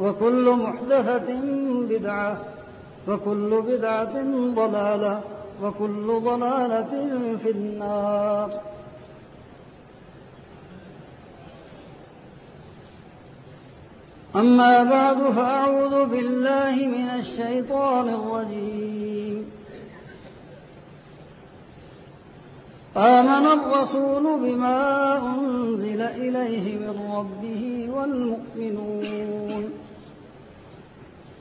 وكل محدثة بدعة وكل بدعة ضلالة وكل ضلالة في النار. أما بعد فأعوذ بالله من الشيطان الرجيم. آمن الرسول بما أنزل إليه من ربه والمؤمنون.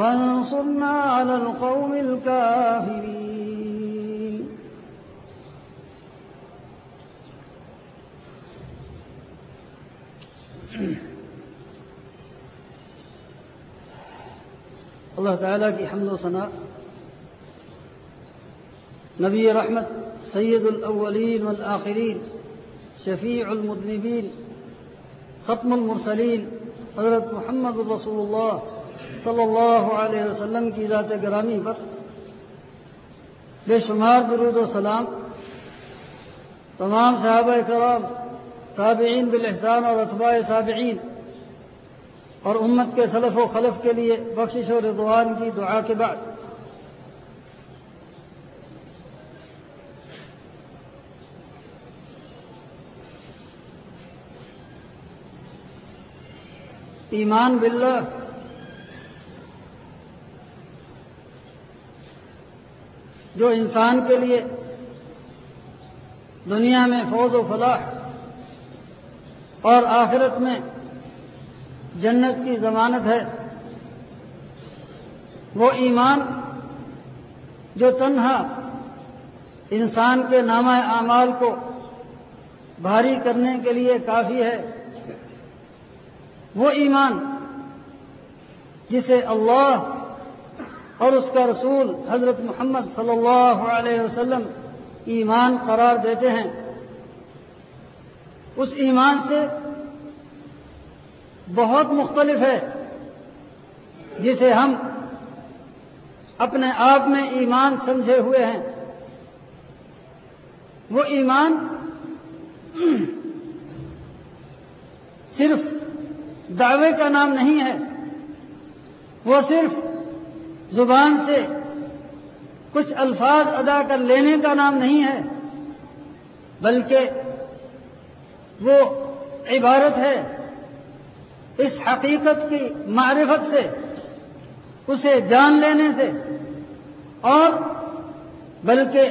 فانصرنا على القوم الكافرين. اللہ تعالیٰ کی حمد و ثناء نبی رحمت سید الاولین والآخرین شفیع المذنبین ختم المرسلین حضرت محمد الرسول اللہ صلی اللہ علیہ وسلم کی ذات گرامی پر بے شمار درود و سلام تمام صحابہ کرام تابعین بالاحسان اور اتباع تابعین اور امت کے سلف و خلف کے لیے بخشش و رضوان کی دعا کے بعد۔ ایمان باللہ جو انسان کے لیے دنیا میں فوج و فلاح اور آخرت میں جنت کی ضمانت ہے، وہ ایمان جو تنہا انسان کے نامہ اعمال کو بھاری کرنے کے لیے کافی ہے، وہ ایمان جسے اللہ اور اس کا رسول حضرت محمد صلی اللہ علیہ وسلم ایمان قرار دیتے ہیں۔ اس ایمان سے بہت مختلف ہے، جسے ہم اپنے آپ میں ایمان سمجھے ہوئے ہیں۔ وہ ایمان صرف دعوے کا نام نہیں ہے، وہ صرف زبان سے کچھ الفاظ ادا کر لینے کا نام نہیں ہے، بلکہ وہ عبارت ہے اس حقیقت کی معرفت سے، اسے جان لینے سے، اور بلکہ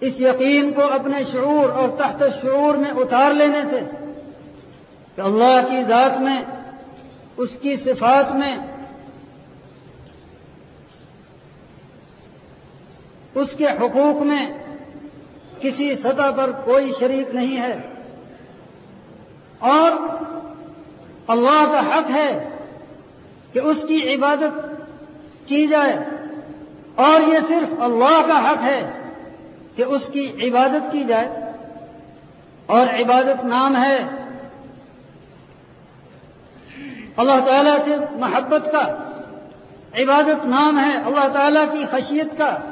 اس یقین کو اپنے شعور اور تحت شعور میں اتار لینے سے کہ اللہ کی ذات میں، اس کی صفات میں اس کے حقوق میں کسی سطح پر کوئی شریک نہیں ہے۔ اور اللہ کا حق ہے کہ اس کی عبادت کی جائے۔ اور یہ صرف اللہ کا حق ہے کہ اس کی عبادت کی جائے۔ اور عبادت نام ہے اللہ تعالیٰ سے محبت کا۔ عبادت نام ہے اللہ تعالیٰ کی خشیت کا۔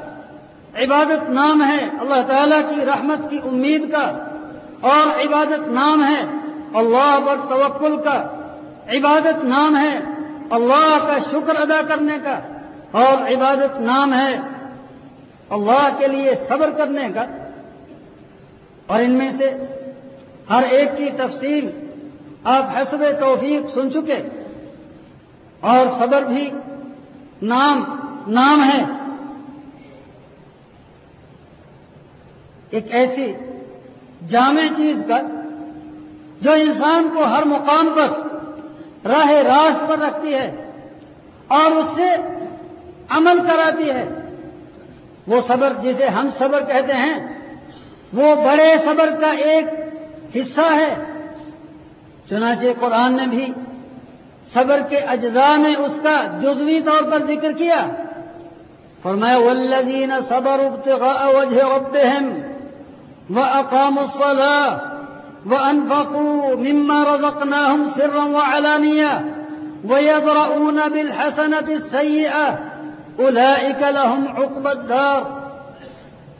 عبادت نام ہے اللہ تعالیٰ کی رحمت کی امید کا اور عبادت نام ہے اللہ پر توکل کا عبادت نام ہے اللہ کا شکر ادا کرنے کا اور عبادت نام ہے اللہ کے لیے صبر کرنے کا اور ان میں سے ہر ایک کی تفصیل آپ حسب توفیق سن چکے اور صبر بھی نام نام ہے۔ ایک ایسی جامع چیز کا جو انسان کو ہر مقام پر راہ راست پر رکھتی ہے اور اس سے عمل کراتی ہے۔ وہ صبر جسے ہم صبر کہتے ہیں، وہ بڑے صبر کا ایک حصہ ہے۔ چنانچہ قرآن نے بھی صبر کے اجزاء میں اس کا جزوی طور پر ذکر کیا۔ فرمایا والذین صبر ابتغاء وجہ ربهم وأقاموا الصلاة وأنفقوا مما رزقناهم سرا وعلانية ويدرؤون بالحسنة السيئة أولئك لهم عقب الدار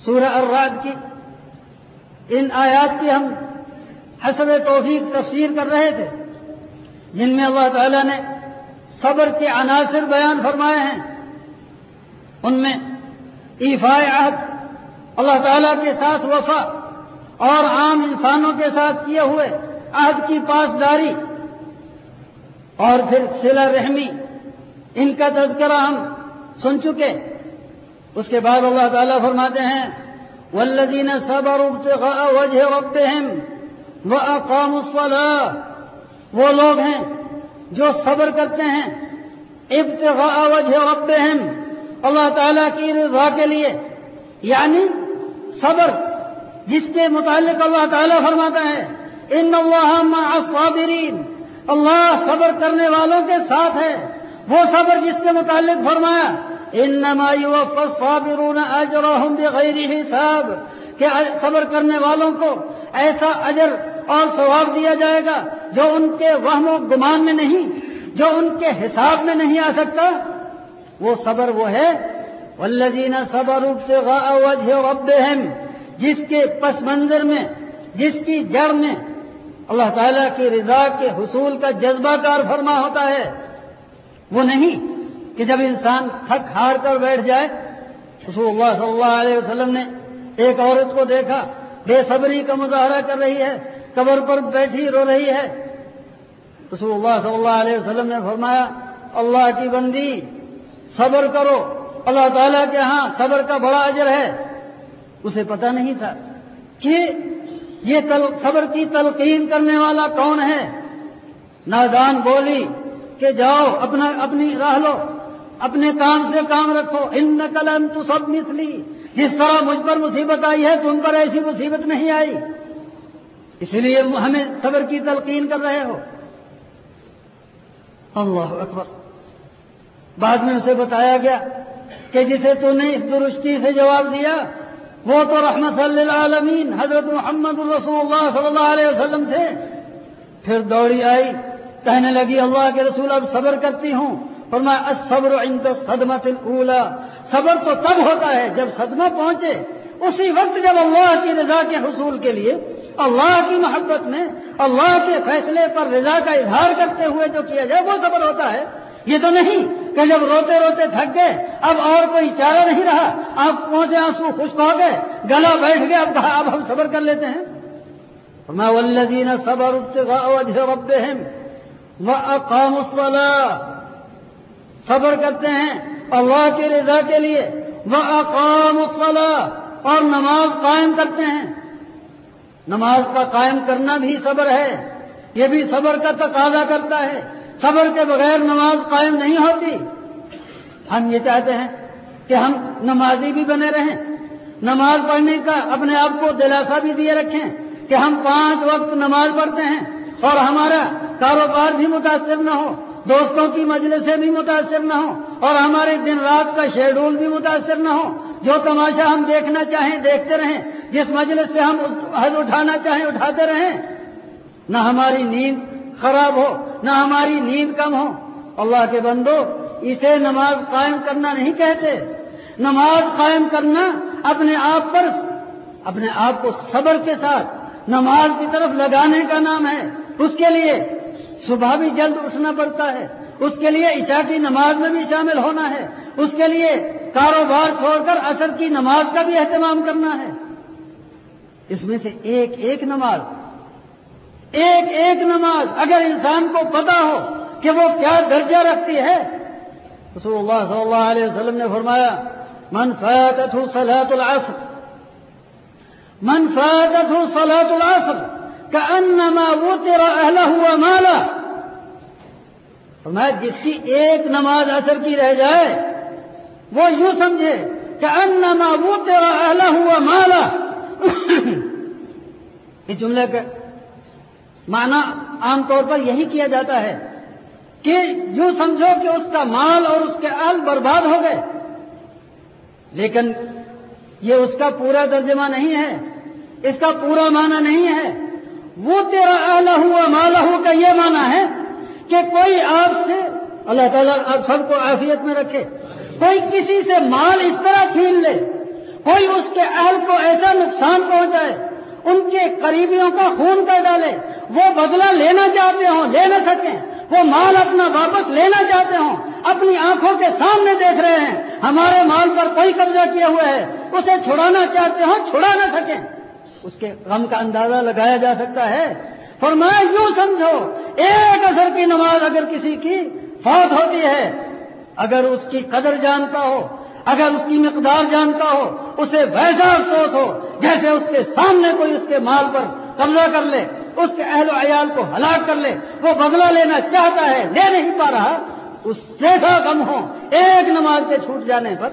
سورة الرعد کی ان آیات کی ہم حسب توفیق تفسیر کر رہے تھے جن میں اللہ تعالی نے صبر کے عناصر بیان فرمائے ہیں ان میں ایفا عہد اللہ تعالی کے ساتھ وفا اور عام انسانوں کے ساتھ کیے ہوئے عہد کی پاسداری اور پھر سلا رحمی، ان کا تذکرہ ہم سن چکے۔ اس کے بعد اللہ تعالیٰ فرماتے ہیں والذین صبروا ابتغاء وجہ ربهم واقاموا الصلاة۔ وہ لوگ ہیں جو صبر کرتے ہیں، ابتغاء وجہ ربهم۔ اللہ تعالیٰ کی رضا کے لیے یعنی صبر۔ جس کے متعلق اللہ تعالیٰ فرماتا ہے ان اللہ مع الصابرین اللہ صبر کرنے والوں کے ساتھ ہے۔ وہ صبر جس کے متعلق فرمایا انما يوفى الصابرون اجرهم بغیر حساب۔ کہ صبر کرنے والوں کو ایسا اجر اور ثواب دیا جائے گا جو ان کے وہم و گمان میں نہیں، جو ان کے حساب میں نہیں آ سکتا۔ وہ صبر وہ ہے۔ والذین صبروا ابتغاء وجه ربهم۔ جس کے پس منظر میں، جس کی جڑ میں اللہ تعالیٰ کی رضا کے حصول کا جذبہ کار فرما ہوتا ہے۔ وہ نہیں کہ جب انسان تھک ہار کر بیٹھ جائے، رسول اللہ صلی اللہ علیہ وسلم نے ایک عورت کو دیکھا، بے صبری کا مظاہرہ کر رہی ہے، قبر پر بیٹھی رو رہی ہے۔ رسول اللہ صلی اللہ علیہ وسلم نے فرمایا، اللہ کی بندی، صبر کرو۔ اللہ تعالیٰ کے ہاں صبر کا بڑا اجر ہے۔ اسے پتا نہیں تھا کہ یہ خبر کی تلقین کرنے والا کون ہے؟ نادان بولی کہ جاؤ اپنا اپنی راہ لو، اپنے کام سے کام رکھو۔ ان نقل تو سب مثلی۔ جس طرح مجھ پر مصیبت آئی ہے، تم پر ایسی مصیبت نہیں آئی۔ اس لیے ہمیں صبر کی تلقین کر رہے ہو۔ اللہ اکبر۔ بعد میں اسے بتایا گیا کہ جسے تو نے اس درستی سے جواب دیا وہ تو رحمت للعالمین۔ حضرت محمد الرسول اللہ صلی اللہ علیہ وسلم تھے۔ پھر دوڑی آئی۔ کہنے لگی، اللہ کے رسول، اب صبر کرتی ہوں۔ اور میں صبر عند صدمت الاولا صبر تو تب ہوتا ہے جب صدمہ پہنچے۔ اسی وقت جب اللہ کی رضا کے حصول کے لیے، اللہ کی محبت میں، اللہ کے فیصلے پر رضا کا اظہار کرتے ہوئے جو کیا جائے، وہ صبر ہوتا ہے۔ یہ تو نہیں کہ جب روتے روتے تھک گئے، اب اور کوئی چارہ نہیں رہا آنکھوں سے آنسو خشک ہو گئے، گلا بیٹھ گیا، اب کہا، اب ہم صبر کر لیتے ہیں۔ میں ولدین صبر رب وہ اقام صبر کرتے ہیں اللہ کی رضا کے لیے۔ وہ اقام اور نماز قائم کرتے ہیں۔ نماز کا قائم کرنا بھی صبر ہے، یہ بھی صبر کا تقاضا کرتا ہے۔ صبر کے بغیر نماز قائم نہیں ہوتی۔ ہم یہ چاہتے ہیں کہ ہم نمازی بھی بنے رہیں۔ نماز پڑھنے کا اپنے آپ کو دلاسا بھی دیے رکھیں کہ ہم پانچ وقت نماز پڑھتے ہیں اور ہمارا کاروبار بھی متاثر نہ ہو، دوستوں کی مجلسیں بھی متاثر نہ ہو اور ہمارے دن رات کا شیڈول بھی متاثر نہ ہو۔ جو تماشا ہم دیکھنا چاہیں دیکھتے رہیں، جس مجلس سے ہم حد اٹھانا چاہیں اٹھاتے رہیں، نہ ہماری نیند خراب ہو، نہ ہماری نیند کم ہو۔ اللہ کے بندو، اسے نماز قائم کرنا نہیں کہتے۔ نماز قائم کرنا اپنے آپ پر، اپنے آپ کو صبر کے ساتھ نماز کی طرف لگانے کا نام ہے۔ اس کے لیے صبح بھی جلد اٹھنا پڑتا ہے۔ اس کے لیے عشاء کی نماز میں بھی شامل ہونا ہے۔ اس کے لیے کاروبار چھوڑ کر اثر کی نماز کا بھی اہتمام کرنا ہے۔ اس میں سے ایک ایک نماز ایک ایک نماز اگر انسان کو پتا ہو کہ وہ کیا درجہ رکھتی ہے، رسول اللہ صلی اللہ علیہ وسلم نے فرمایا، من فاتت صلاة العصر من فاتت صلاة العصر كأنما وطر أهله وماله فرمایا، جس کی ایک نماز اثر کی رہ جائے، وہ یوں سمجھے کہ انما وطر أهله وماله اس جملے کا معنی عام طور پر یہی کیا جاتا ہے کہ یوں سمجھو کہ اس کا مال اور اس کے آل برباد ہو گئے، لیکن یہ اس کا پورا ترجمہ نہیں ہے، اس کا پورا معنی نہیں ہے۔ وہ تیرا آلہ ہوا مالا کا یہ معنی ہے کہ کوئی آپ سے، اللہ تعالیٰ آپ سب کو عافیت میں رکھے، کوئی کسی سے مال اس طرح چھین لے، کوئی اس کے اہل کو ایسا نقصان پہنچائے، ان کے قریبیوں کا خون کر ڈالے وہ بدلہ لینا چاہتے ہوں، لے نہ سکیں۔ وہ مال اپنا واپس لینا چاہتے ہوں، اپنی آنکھوں کے سامنے دیکھ رہے ہیں۔ ہمارے مال پر کوئی قبضہ کیا ہوا ہے، اسے چھڑانا چاہتے ہوں، چھڑا نہ سکیں۔ اس کے غم کا اندازہ لگایا جا سکتا ہے۔ فرمایا، یوں سمجھو، ایک اثر کی نماز اگر کسی کی فوت ہوتی ہے، اگر اس کی قدر جانتا ہو، اگر اس کی مقدار جانتا ہو، اسے ویسا افسوس ہو جیسے اس کے سامنے کوئی اس کے مال پر قبضہ کر لے، اس کے اہل و عیال کو ہلاک کر لے، وہ بدلہ لینا چاہتا ہے، لے نہیں پا رہا، اس جیسا غم ہو؟ ایک نماز کے چھوٹ جانے پر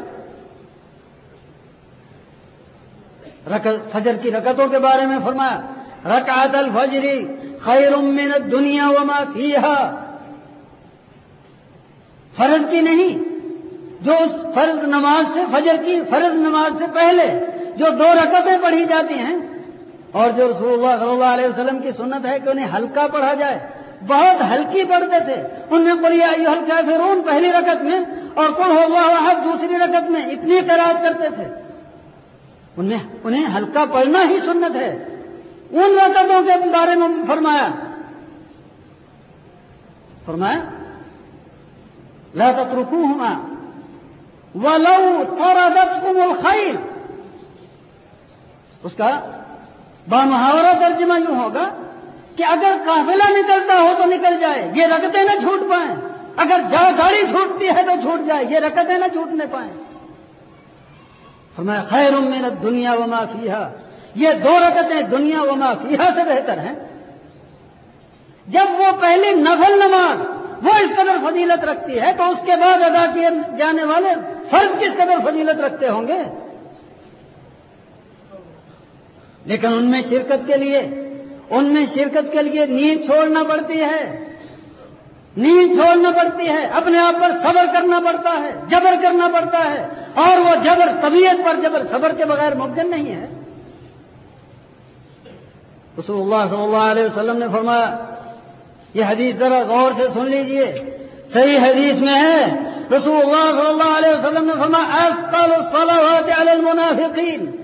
فجر کی رکتوں کے بارے میں فرمایا، رکعت الفجری خیر من الدنیا وما فیہا۔ فرض کی نہیں، جو اس فرض نماز سے، فجر کی فرض نماز سے پہلے جو دو رکعتیں پڑھی جاتی ہیں اور جو رسول اللہ صلی اللہ علیہ وسلم کی سنت ہے کہ انہیں ہلکا پڑھا جائے، بہت ہلکی پڑھتے تھے۔ ان میں پڑھیا ہلکا فرون پہلی رکعت میں اور کل ہو اللہ دوسری رکعت میں اتنی قرآد کرتے تھے۔ انہیں انہیں ہلکا پڑھنا ہی سنت ہے۔ ان رکعتوں کے بارے میں فرمایا۔ فرمایا، لا تتركوهما ولو طردتكم الخيل اس کا بامحاورہ ترجمہ یوں ہوگا کہ اگر قافلہ نکلتا ہو تو نکل جائے، یہ رکتیں نہ چھوٹ پائیں۔ اگر جا گاڑی چھوٹتی ہے تو چھوٹ جائے، یہ رکتیں نہ چھوٹنے پائیں۔ فرمایا، خیر من دنیا وما فیہا۔ یہ دو رکتیں دنیا وما فیہا سے بہتر ہیں۔ جب وہ پہلی نفل نماز، وہ اس قدر فضیلت رکھتی ہے، تو اس کے بعد ادا کیے جانے والے فرض کس قدر فضیلت رکھتے ہوں گے؟ لیکن ان میں شرکت کے لیے، ان میں شرکت کے لیے نیند چھوڑنا پڑتی ہے۔ نیند چھوڑنا پڑتی ہے، اپنے آپ پر صبر کرنا پڑتا ہے، جبر کرنا پڑتا ہے۔ اور وہ جبر، طبیعت پر جبر، صبر کے بغیر ممکن نہیں ہے۔ رسول اللہ صلی اللہ علیہ وسلم نے فرمایا، یہ حدیث ذرا غور سے سن لیجیے۔ صحیح حدیث میں ہے، رسول اللہ صلی اللہ علیہ وسلم نے فرمایا علی المنافقین۔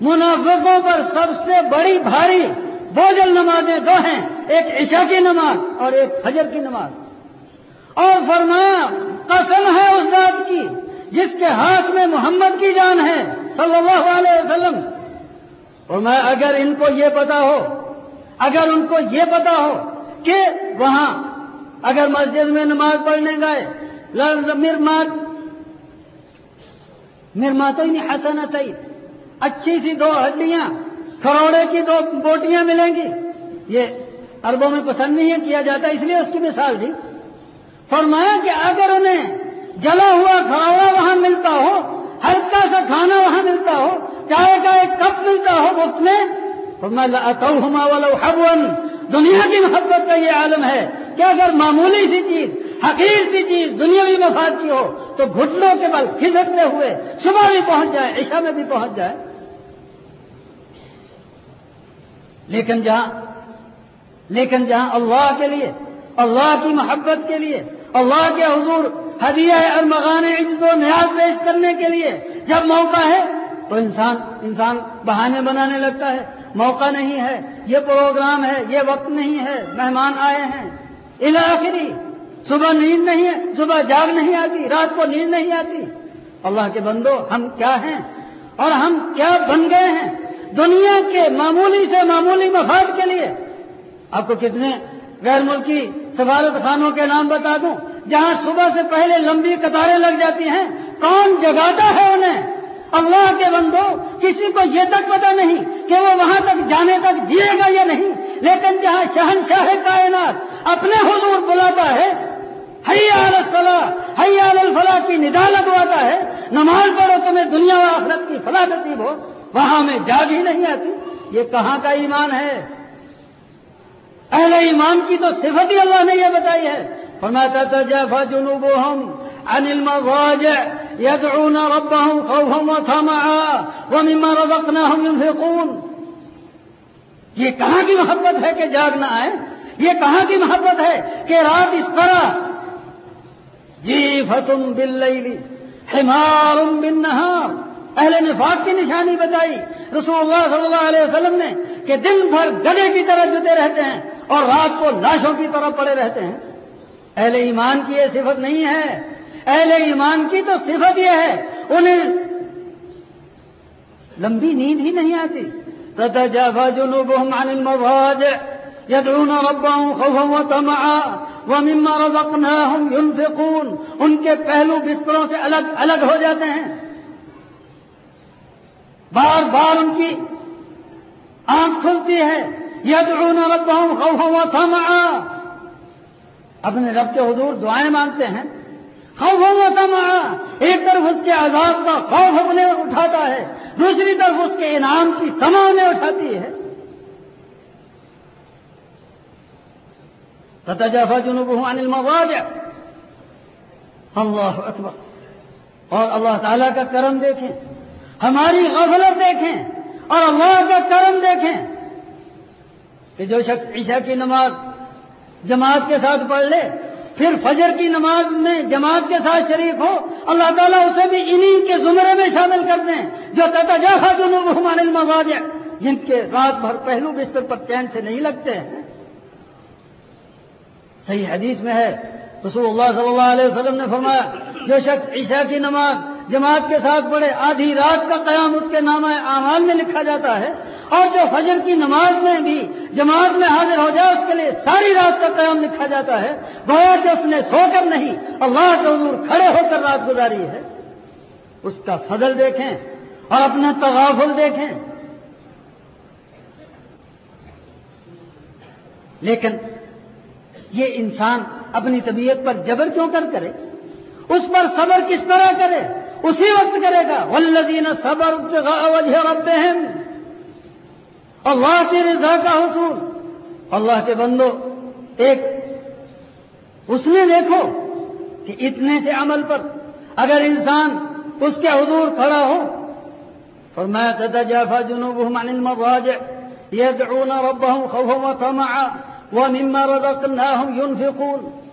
منافقوں پر سب سے بڑی بھاری بوجل نمازیں دو ہیں، ایک عشاء کی نماز اور ایک فجر کی نماز۔ اور فرمایا قسم ہے اس ذات کی جس کے ہاتھ میں محمد کی جان ہے، صلی اللہ علیہ وسلم۔ اور میں، اگر ان کو یہ پتا ہو، اگر ان کو یہ پتا ہو کہ وہاں اگر مسجد میں نماز پڑھنے گئے مرمات مرمات حسنت اچھی سی دو ہڈیاں کروڑے کی دو بوٹیاں ملیں گی۔ یہ اربوں میں پسند نہیں ہے، کیا جاتا اس لیے اس کی مثال دی۔ فرمایا کہ اگر انہیں جلا ہوا کھڑا وہاں ملتا ہو، ہلکا سا کھانا وہاں ملتا ہو، چائے کا ایک کپ ملتا ہو اس میں والا دنیا کی محبت کا یہ عالم ہے کہ اگر معمولی سی چیز، حقیر سی چیز دنیاوی مفاد کی ہو، تو گھٹنوں کے بل کھسکتے ہوئے صبح بھی پہنچ جائے، عشاء میں بھی پہنچ جائے۔ لیکن جہاں لیکن جہاں اللہ کے لیے، اللہ کی محبت کے لیے، اللہ کے حضور ہدیہ اور مغان عزت و نیاز پیش کرنے کے لیے جب موقع ہے، تو انسان انسان بہانے بنانے لگتا ہے۔ موقع نہیں ہے، یہ پروگرام ہے، یہ وقت نہیں ہے، مہمان آئے ہیں۔ الاخری صبح نیند نہیں ہے، صبح جاگ نہیں آتی، رات کو نیند نہیں آتی۔ اللہ کے بندو، ہم کیا ہیں؟ اور ہم کیا بن گئے ہیں؟ دنیا کے معمولی سے معمولی مفاد کے لیے۔ آپ کو کتنے غیر ملکی سفارت خانوں کے نام بتا دوں، جہاں صبح سے پہلے لمبی قطاریں لگ جاتی ہیں، کون جگاتا ہے انہیں؟ اللہ کے بندو کسی کو یہ تک پتا نہیں کہ وہ وہاں تک جانے تک جیے گا یا نہیں، لیکن جہاں شہنشاہ کائنات اپنے حضور بلاتا ہے حیال الفلاح حیال الفلاح کی ندا لگواتا ہے، نماز پڑھو تمہیں دنیا و آخرت کی فلاح نصیب ہو۔ وہاں میں جاگ ہی نہیں آتی۔ یہ کہاں کا ایمان ہے؟ اہل ایمان کی تو صفت ہی اللہ نے یہ بتائی ہے۔ فرماتا تجافى جنوبهم عن المضاجع يدعون ربهم خوفا وطمعا ومما رزقناهم ينفقون۔ یہ کہاں کی محبت ہے کہ جاگ نہ آئے؟ یہ کہاں کی محبت ہے کہ رات اس طرح؟ جی فتم بل حمار بالنهار اہل نفاق کی نشانی بتائی۔ رسول اللہ صلی اللہ علیہ وسلم نے کہ دن بھر گڑے کی طرح جتے رہتے ہیں اور رات کو لاشوں کی طرح پڑے رہتے ہیں۔ اہل ایمان کی یہ صفت نہیں ہے۔ اہل ایمان کی تو صفت یہ ہے، انہیں لمبی نیند ہی نہیں آتی۔ تتجافى جنوبهم عن المضاجع يدعون ربهم خوفا وطمعا ومما رزقناهم ينفقون۔ ان کے پہلو بستروں سے الگ الگ ہو جاتے ہیں۔ بار بار ان کی آنکھ کھلتی ہے۔ يدعون ربهم خوفا وطمعا اپنے رب کے حضور دعائیں مانگتے ہیں۔ خوف ہوتا ایک طرف اس کے عذاب کا خوف اپنے اٹھاتا ہے۔ دوسری طرف اس کے انعام کی تما انہیں اٹھاتی ہے۔ فتجافا جنوب عن المضاجع اللہ اکبر۔ اور اللہ تعالیٰ کا کرم دیکھیں۔ ہماری غفلت دیکھیں اور اللہ کا کرم دیکھیں کہ جو شخص عشاء کی نماز جماعت کے ساتھ پڑھ لے، پھر فجر کی نماز میں جماعت کے ساتھ شریک ہو، اللہ تعالیٰ اسے بھی انہی کے زمرے میں شامل کر دیں جو تجافا جنوب حمان المواج جن کے رات بھر پہلو بستر پر چین سے نہیں لگتے ہیں۔ صحیح حدیث میں ہے، رسول اللہ صلی اللہ علیہ وسلم نے فرمایا، جو شخص عشاء کی نماز جماعت کے ساتھ پڑھے، آدھی رات کا قیام اس کے نام اعمال میں لکھا جاتا ہے اور جو فجر کی نماز میں بھی جماعت میں حاضر ہو جائے، اس کے لیے ساری رات کا قیام لکھا جاتا ہے۔ گویا کہ اس نے سو کر نہیں، اللہ کے حضور کھڑے ہو کر رات گزاری ہے۔ اس کا فضل دیکھیں اور اپنا تغافل دیکھیں۔ لیکن یہ انسان اپنی طبیعت پر جبر کیوں کر کرے؟ اس پر صبر کس طرح کرے؟ اسی وقت کرے گا. ولدین صبر وجہ ربهم. اللہ کی رضا کا حصول. اللہ کے بندو، ایک، اس میں دیکھو کہ اتنے سے عمل پر اگر انسان اس کے حضور کھڑا ہو اور میں تتجافى جنوبهم عن المضاجع يدعون ربهم خوفا وطمعا ومما رزقناهم ينفقون.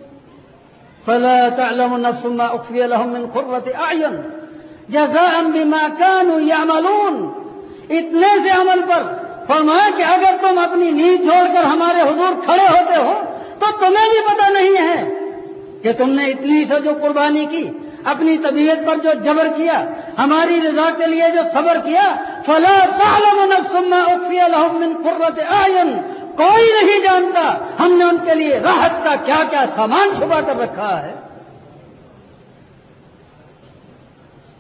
فلا تعلم نفس ما أخفي لهم من قرة أعين. جزاء بما كانوا يعملون. اتنے سے عمل پر فرمایا کہ اگر تم اپنی نیند چھوڑ کر ہمارے حضور کھڑے ہوتے ہو، تو تمہیں بھی پتہ نہیں ہے کہ تم نے اتنی سے جو قربانی کی، اپنی طبیعت پر جو جبر کیا، ہماری رضا کے لیے جو صبر کیا، فلا تعلم نفس ما اخفي لهم من قرة اعين کوئی نہیں جانتا ہم نے ان کے لیے راحت کا کیا کیا سامان چھپا کر رکھا ہے۔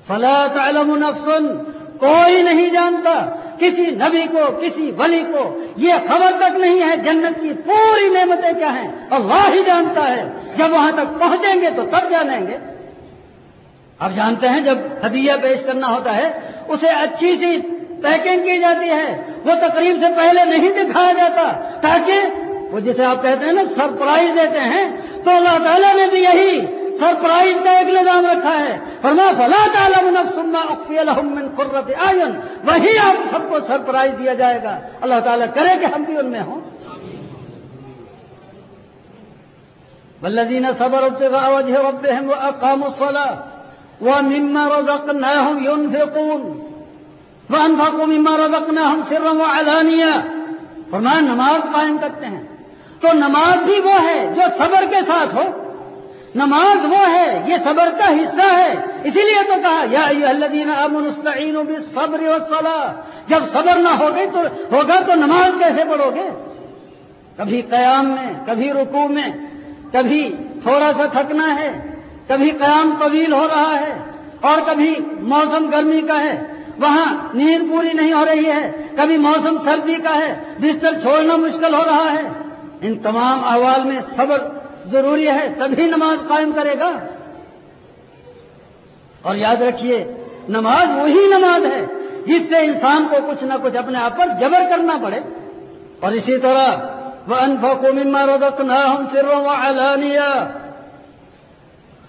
فلا تعلم نفس، کوئی نہیں جانتا کسی نبی کو، کسی ولی کو۔ یہ خبر تک نہیں ہے جنت کی پوری نعمتیں کیا ہیں۔ اللہ ہی جانتا ہے۔ جب وہاں تک پہنچیں گے تو تب جانیں گے۔ اب جانتے ہیں جب ہدیہ پیش کرنا ہوتا ہے، اسے اچھی سی پیکنگ کی جاتی ہے۔ وہ تقریب سے پہلے نہیں دکھایا جاتا، تاکہ وہ جسے آپ کہتے ہیں نا، سرپرائز دیتے ہیں، تو اللہ تعالیٰ نے بھی یہی سرپرائز کا ایک نظام رکھا ہے۔ فرما، فلا تعلم نفس ما اخفي لهم من وہی آپ سب کو سرپرائز دیا جائے گا۔ اللہ تعالیٰ کرے کہ ہم بھی ان میں ہوں۔ والذین صبروا ابتغاء وجه ربهم واقاموا الصلاة ومما رزقناهم ينفقون۔ وانفقوا مما رزقناهم سرا وعلانيا فرمایا، نماز قائم کرتے ہیں۔ تو نماز بھی وہ ہے جو صبر کے ساتھ ہو۔ نماز وہ ہے، یہ صبر کا حصہ ہے۔ اسی لیے تو کہا، یا الذین آمنوا استعینوا بالصبر والصلاة۔ جب صبر نہ ہوگی تو، ہوگا تو نماز کیسے پڑھو گے؟ کبھی قیام میں، کبھی رکوع میں، کبھی تھوڑا سا تھکنا ہے، کبھی قیام طویل ہو رہا ہے اور کبھی موسم گرمی کا ہے۔ وہاں نیند پوری نہیں ہو رہی ہے، کبھی موسم سردی کا ہے، بستر چھوڑنا مشکل ہو رہا ہے۔ ان تمام احوال میں صبر ضروری ہے، تبھی نماز قائم کرے گا۔ اور یاد رکھیے، نماز وہی نماز ہے جس سے انسان کو کچھ نہ کچھ اپنے آپ پر جبر کرنا پڑے۔ اور اسی طرح وہ انفقو مما رزقناہم سرا وعلانیہ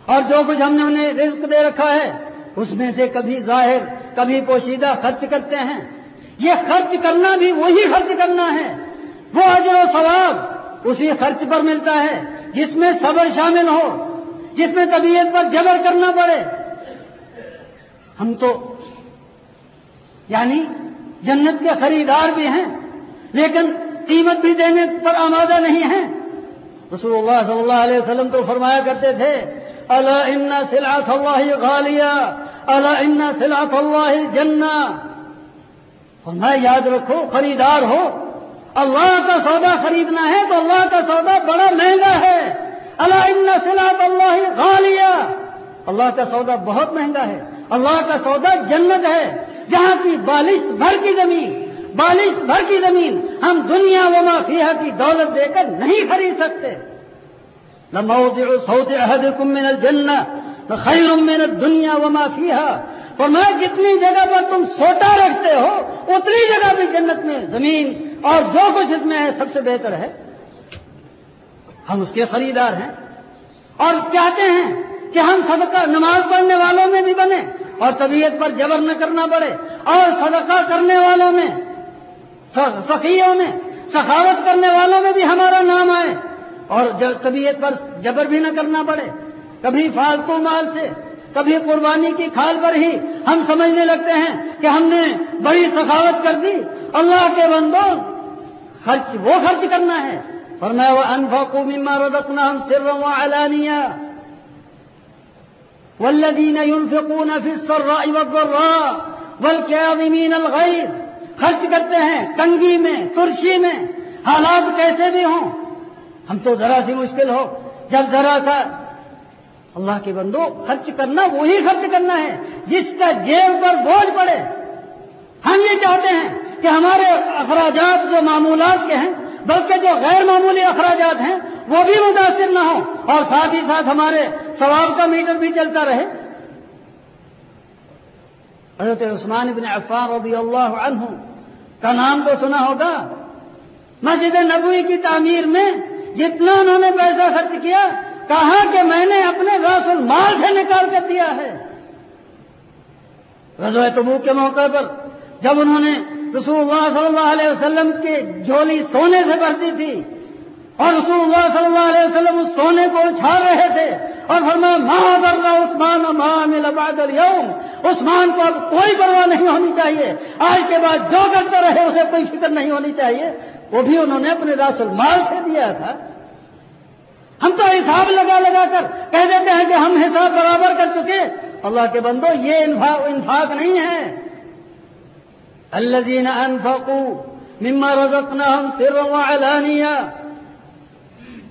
اور جو کچھ ہم نے انہیں رزق دے رکھا ہے، اس میں سے کبھی ظاہر کبھی پوشیدہ خرچ کرتے ہیں۔ یہ خرچ کرنا بھی وہی خرچ کرنا ہے۔ وہ اجر و ثواب اسی خرچ پر ملتا ہے جس میں صبر شامل ہو، جس میں طبیعت پر جبر کرنا پڑے۔ ہم تو یعنی جنت کے خریدار بھی ہیں، لیکن قیمت بھی دینے پر آمادہ نہیں ہیں۔ رسول اللہ صلی اللہ علیہ وسلم تو فرمایا کرتے تھے اللہ اللہ اللہ ان سلعت اللہ جنا فرمایا، یاد رکھو، خریدار ہو۔ اللہ کا سودا خریدنا ہے تو اللہ کا سودا بڑا مہنگا ہے۔ اللہ ان اللہ غالیہ اللہ کا سودا بہت مہنگا ہے۔ اللہ کا سودا جنت ہے۔ جہاں کی بالش بھر کی زمین، بالش بھر کی زمین ہم دنیا و مافیہ کی دولت دے کر نہیں خرید سکتے۔ لموضع صوت احدكم من الجنہ۔ خیر من الدنیا وما فيها اور میں جتنی جگہ پر تم سوٹا رکھتے ہو، اتنی جگہ بھی جنت میں زمین اور جو کچھ اس میں ہے، سب سے بہتر ہے۔ ہم اس کے خریدار ہیں۔ اور چاہتے ہیں کہ ہم صدقہ نماز پڑھنے والوں میں بھی بنے اور طبیعت پر جبر نہ کرنا پڑے اور صدقہ کرنے والوں میں سخیوں میں، سخاوت کرنے والوں میں بھی ہمارا نام آئے اور طبیعت پر جبر بھی نہ کرنا پڑے۔ کبھی فالتو مال سے، کبھی قربانی کی کھال پر ہی ہم سمجھنے لگتے ہیں کہ ہم نے بڑی سخاوت کر دی۔ اللہ کے بندو خرچ، وہ خرچ کرنا ہے۔ اور میں وہ انفا کو مما رزقنا ہم سر و علانیہ والذین ينفقون في السراء والضراء والكاظمين الغيظ۔ خرچ کرتے ہیں تنگی میں، ترشی میں۔ حالات کیسے بھی ہوں، ہم تو ذرا سی مشکل ہو۔ جب ذرا سا اللہ کے بندو خرچ کرنا وہی خرچ کرنا ہے، جس کا جیب پر بوجھ پڑے۔ ہم یہ چاہتے ہیں کہ ہمارے اخراجات جو معمولات کے ہیں، بلکہ جو غیر معمولی اخراجات ہیں، وہ بھی متاثر نہ ہوں، اور ساتھ ہی ساتھ ہمارے ثواب کا میٹر بھی چلتا رہے۔ حضرت عثمان بن عفان رضی اللہ عنہ کا نام تو سنا ہوگا۔ مسجد نبوی کی تعمیر میں جتنا انہوں نے پیسہ خرچ کیا کہا کہ میں نے اپنے راس المال سے نکال کر دیا ہے۔ رضو تبو کے موقع پر جب انہوں نے رسول اللہ صلی اللہ علیہ وسلم کی جھولی سونے سے بھرتی تھی اور رسول اللہ صلی اللہ علیہ وسلم اس سونے کو اچھال رہے تھے اور فرمایا ماں برنا عثمان اور ماں میں لباد عثمان کو اب کوئی پرواہ نہیں ہونی چاہیے۔ آج کے بعد جو کرتا رہے، اسے کوئی فکر نہیں ہونی چاہیے۔ وہ بھی انہوں نے اپنے راس المال سے دیا تھا۔ ہم تو حساب لگا لگا کر کہہ دیتے ہیں کہ ہم حساب برابر کر چکے اللہ کے بندو، یہ انفاق نہیں ہے۔ الذين انفقوا مما رزقناهم سرا وعلانيا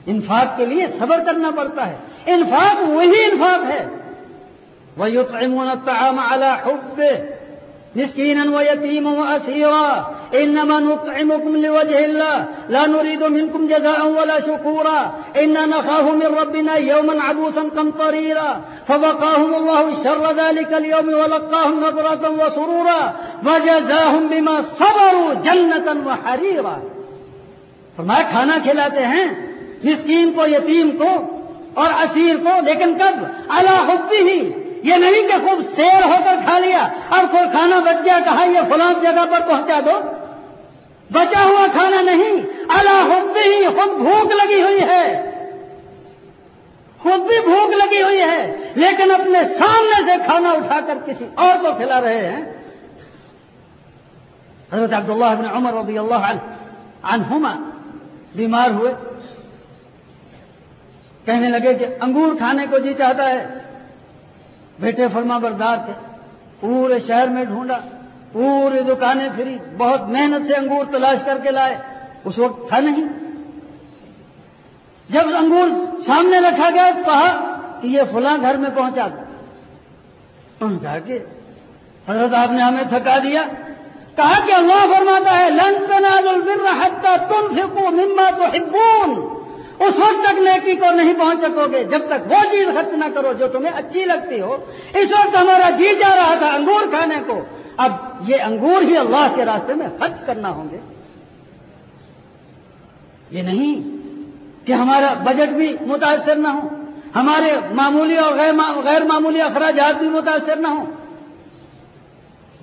انفاق کے لیے صبر کرنا پڑتا ہے۔ انفاق وہی انفاق ہے۔ وَيُطْعِمُونَ الطَّعَامَ عَلَى حُبِّهِ مسكينا ويتيما وأسيرا إنما نطعمكم لوجه الله. لا نريد منكم جزاء ولا شكورا. إنا نخاف من ربنا يوما عبوسا قمطريرا. فوقاهم الله شر ذلك اليوم ولقاهم نظرة وسرورا. وجزاهم بما صبروا جنة وحريرا. فرمایا، کھانا کھلاتے ہیں؟ مسکین کو، یتیم کو اور اسیر کو، لیکن کب؟ اللہ حبی ہی یہ نہیں کہ خوب سیر ہو کر کھا لیا، اب کوئی کھانا بچ گیا، کہا یہ فلاں جگہ پر پہنچا دو۔ بچا ہوا کھانا نہیں اللہ خود ہی خود بھوک لگی ہوئی ہے۔ خود بھی بھوک لگی ہوئی ہے، لیکن اپنے سامنے سے کھانا اٹھا کر کسی اور کو کھلا رہے ہیں۔ حضرت عبداللہ بن عمر رضی اللہ عنہما بیمار ہوئے۔ کہنے لگے کہ انگور کھانے کو جی چاہتا ہے۔ بیٹے فرما بردار تھے، پورے شہر میں ڈھونڈا۔ پوری دکانیں پھری، بہت محنت سے انگور تلاش کر کے لائے۔ اس وقت تھا نہیں۔ جب انگور سامنے رکھا گیا، کہا کہ یہ فلاں گھر میں پہنچا دو۔ پہنچا کے حضرت آپ نے ہمیں تھکا دیا۔ کہا کہ اللہ فرماتا ہے، لن تنالوا البر حتى تنفقوا مما تحبون اس وقت تک نیکی کو نہیں پہنچ سکو گے، جب تک وہ چیز خرچ نہ کرو جو تمہیں اچھی لگتی ہو۔ اس وقت ہمارا جی جا رہا تھا انگور کھانے کو۔ اب یہ انگور ہی اللہ کے راستے میں خرچ کرنا ہوں گے۔ یہ نہیں کہ ہمارا بجٹ بھی متاثر نہ ہو، ہمارے معمولی اور غیر معمولی اخراجات بھی متاثر نہ ہوں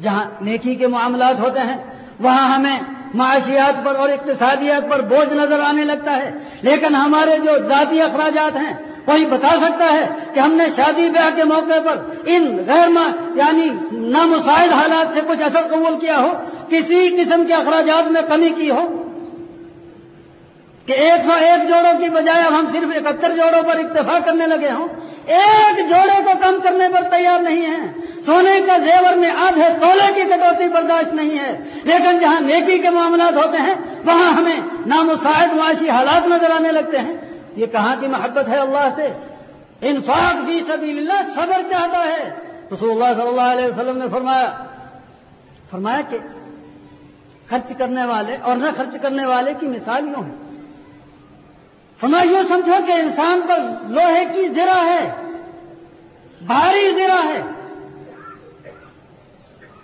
جہاں نیکی کے معاملات ہوتے ہیں، وہاں ہمیں معاشیات پر اور اقتصادیات پر بوجھ نظر آنے لگتا ہے۔ لیکن ہمارے جو ذاتی اخراجات ہیں کوئی بتا سکتا ہے کہ ہم نے شادی بیاہ کے موقع پر ان غیر ما یعنی نامسائل حالات سے کچھ اثر قبول کیا ہو؟ کسی قسم کے اخراجات میں کمی کی ہو؟ کہ ایک سو ایک جوڑوں کی بجائے اب ہم صرف اکہتر جوڑوں پر اکتفا کرنے لگے ہوں؟ ایک جوڑے کو کم کرنے پر تیار نہیں ہے سونے کا زیور میں آدھے تولے کی کٹوتی برداشت نہیں ہے۔ لیکن جہاں نیکی کے معاملات ہوتے ہیں، وہاں ہمیں نامساعد معاشی حالات نظر آنے لگتے ہیں۔ یہ کہاں کی محبت ہے اللہ سے؟ انفاق بھی سبیل اللہ صبر چاہتا ہے۔ رسول اللہ صلی اللہ علیہ وسلم نے فرمایا فرمایا کہ خرچ کرنے والے اور نہ خرچ کرنے والے کی مثال یوں ہے فرمایا، یوں سمجھو کہ انسان پر لوہے کی زرا ہے، بھاری زرا ہے۔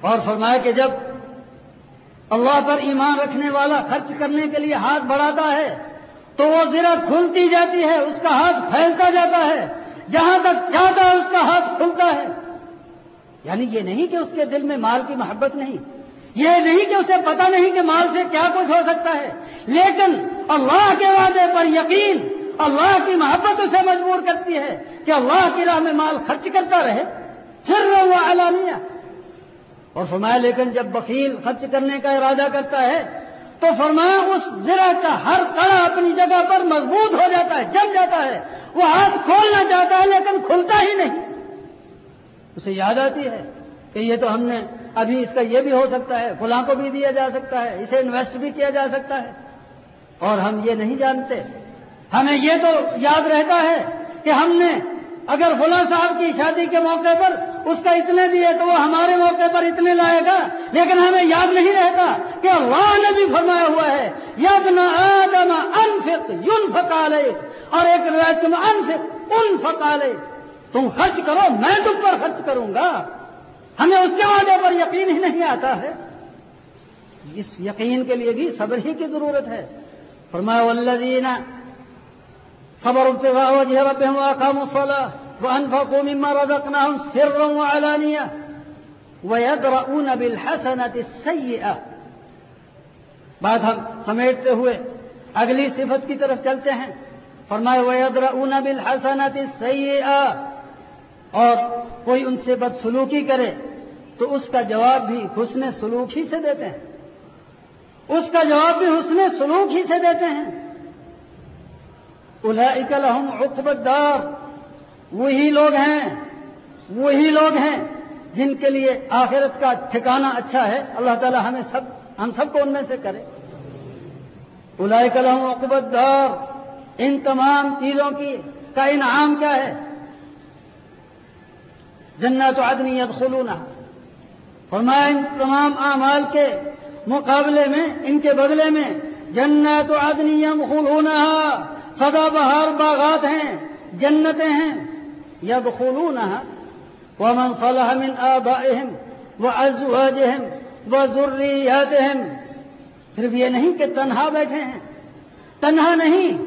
اور فرمایا کہ جب اللہ پر ایمان رکھنے والا خرچ کرنے کے لیے ہاتھ بڑھاتا ہے تو وہ زرا کھلتی جاتی ہے، اس کا ہاتھ پھیلتا جاتا ہے۔ جہاں تک جاتا ہے، اس کا ہاتھ کھلتا ہے۔ یعنی یہ نہیں کہ اس کے دل میں مال کی محبت نہیں، یہ نہیں کہ اسے پتا نہیں کہ مال سے کیا کچھ ہو سکتا ہے۔ لیکن اللہ کے وعدے پر یقین، اللہ کی محبت اسے مجبور کرتی ہے کہ اللہ کی راہ میں مال خرچ کرتا رہے۔ پھر وہ اعلانیہ اور فرمایا، لیکن جب بخیل خرچ کرنے کا ارادہ کرتا ہے تو فرمایا اس زرا کا ہر کڑا اپنی جگہ پر مضبوط ہو جاتا ہے، جم جاتا ہے۔ وہ ہاتھ کھولنا چاہتا ہے، لیکن کھلتا ہی نہیں۔ اسے یاد آتی ہے کہ یہ تو ہم نے ابھی اس کا یہ بھی ہو سکتا ہے، فلاں کو بھی دیا جا سکتا ہے، اسے انویسٹ بھی کیا جا سکتا ہے۔ اور ہم یہ نہیں جانتے۔ ہمیں یہ تو یاد رہتا ہے کہ ہم نے اگر فلاں صاحب کی شادی کے موقع پر اس کا اتنے دیے تو وہ ہمارے موقع پر اتنے لائے گا، لیکن ہمیں یاد نہیں رہتا کہ اللہ نے بھی فرمایا ہوا ہے یب آدم انفق یون فکالے اور ایک روایت میں انفق ان فکالے تم خرچ کرو، میں تم پر خرچ کروں گا۔ ہمیں اس کے وعدے پر یقین ہی نہیں آتا ہے۔ اس یقین کے لیے بھی صبر ہی کی ضرورت ہے۔ فرمایا، والذین خبر ابتغاء وجه ربهم واقاموا الصلاه وانفقوا مما رزقناهم سرا وعلانيه ويدرؤون بالحسنه السيئه بعد ہم سمیٹتے ہوئے اگلی صفت کی طرف چلتے ہیں۔ فرمائے ویدرؤون بالحسنه السيئه اور کوئی ان سے بدسلوکی کرے تو اس کا جواب بھی حسن سلوک ہی سے دیتے ہیں۔ اس کا جواب بھی حسن سلوک ہی سے دیتے ہیں۔ اولئک لهم عقب الدار۔ وہی لوگ ہیں، وہی لوگ ہیں جن کے لیے آخرت کا ٹھکانہ اچھا ہے۔ اللہ تعالی ہمیں سب، ہم سب کو ان میں سے کرے۔ اولئک لهم عقب الدار۔ ان تمام چیزوں کی کا انعام کیا ہے؟ جنت عدن يدخلونها فرمایا، ان تمام اعمال کے مقابلے میں، ان کے بدلے میں جنت عدن يدخلونها سدا بہار باغات ہیں، جنتیں ہیں۔ يدخلونها ومن صلح من آبائهم وأزواجهم وذرياتهم صرف یہ نہیں کہ تنہا بیٹھے ہیں، تنہا نہیں۔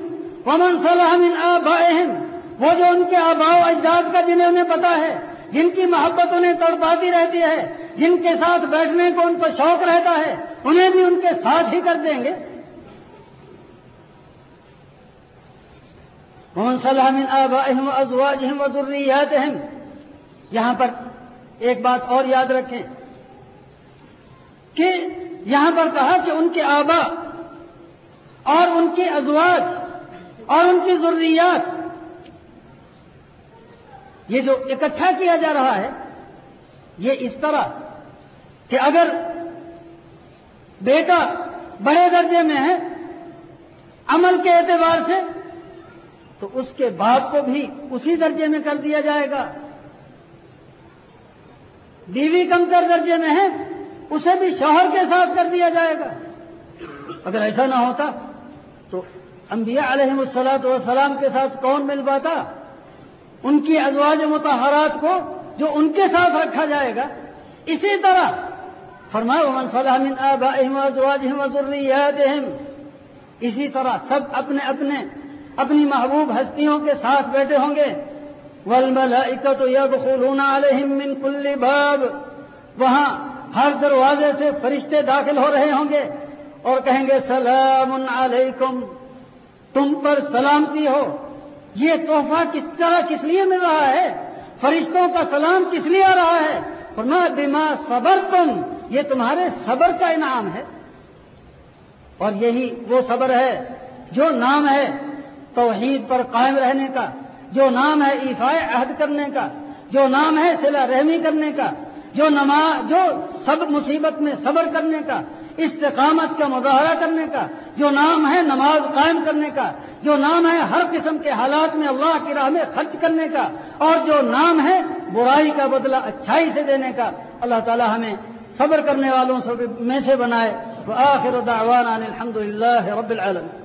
ومن صلح من آبائهم، وہ جو ان کے آبا و اجداد کا جنہیں انہیں پتا ہے، جن کی محبت انہیں تڑپاتی رہتی ہے، جن کے ساتھ بیٹھنے کو ان کو شوق رہتا ہے، انہیں بھی ان کے ساتھ ہی کر دیں گے۔ من صلح من آبائهم وأزواجهم وذرياتهم، یہاں پر ایک بات اور یاد رکھیں کہ یہاں پر کہا کہ ان کے آبا اور ان کے ازواج اور ان کی ضروریات یہ جو اکٹھا کیا جا رہا ہے، یہ اس طرح کہ اگر بیٹا بڑے درجے میں ہے، عمل کے اعتبار سے تو اس کے باپ کو بھی اسی درجے میں کر دیا جائے گا۔ بیوی کم تر درجے میں ہے، اسے بھی شوہر کے ساتھ کر دیا جائے گا۔ اگر ایسا نہ ہوتا تو انبیاء علیہ السلاۃ والسلام کے ساتھ کون مل پاتا؟ ان کی ازواج متحرات کو جو ان کے ساتھ رکھا جائے گا۔ اسی طرح فرمایا من صلاح من آبائهم وازواجهم وذرياتهم۔ اسی طرح سب اپنے اپنے اپنی محبوب ہستیوں کے ساتھ بیٹھے ہوں گے۔ والملائکت یدخلون علیہم من کل باب۔ وہاں ہر دروازے سے فرشتے داخل ہو رہے ہوں گے اور کہیں گے، سلام علیکم۔ تم پر سلامتی ہو۔ یہ تحفہ کس طرح کس لیے مل رہا ہے؟ فرشتوں کا سلام کس لیے آ رہا ہے؟ فرما، بما صبر تم یہ تمہارے صبر کا انعام ہے۔ اور یہی وہ صبر ہے جو نام ہے۔ توحید پر قائم رہنے کا، جو نام ہے ایفائے عہد کرنے کا، جو نام ہے سلا رحمی کرنے کا، جو نماز، جو سب مصیبت میں صبر کرنے کا، استقامت کا مظاہرہ کرنے کا، جو نام ہے نماز قائم کرنے کا، جو نام ہے ہر قسم کے حالات میں اللہ کی راہ میں خرچ کرنے کا، اور جو نام ہے برائی کا بدلہ اچھائی سے دینے کا، اللہ تعالی ہمیں صبر کرنے والوں میں سے بنائے۔ وہ آخر دعوانا الحمد للہ رب العالمین۔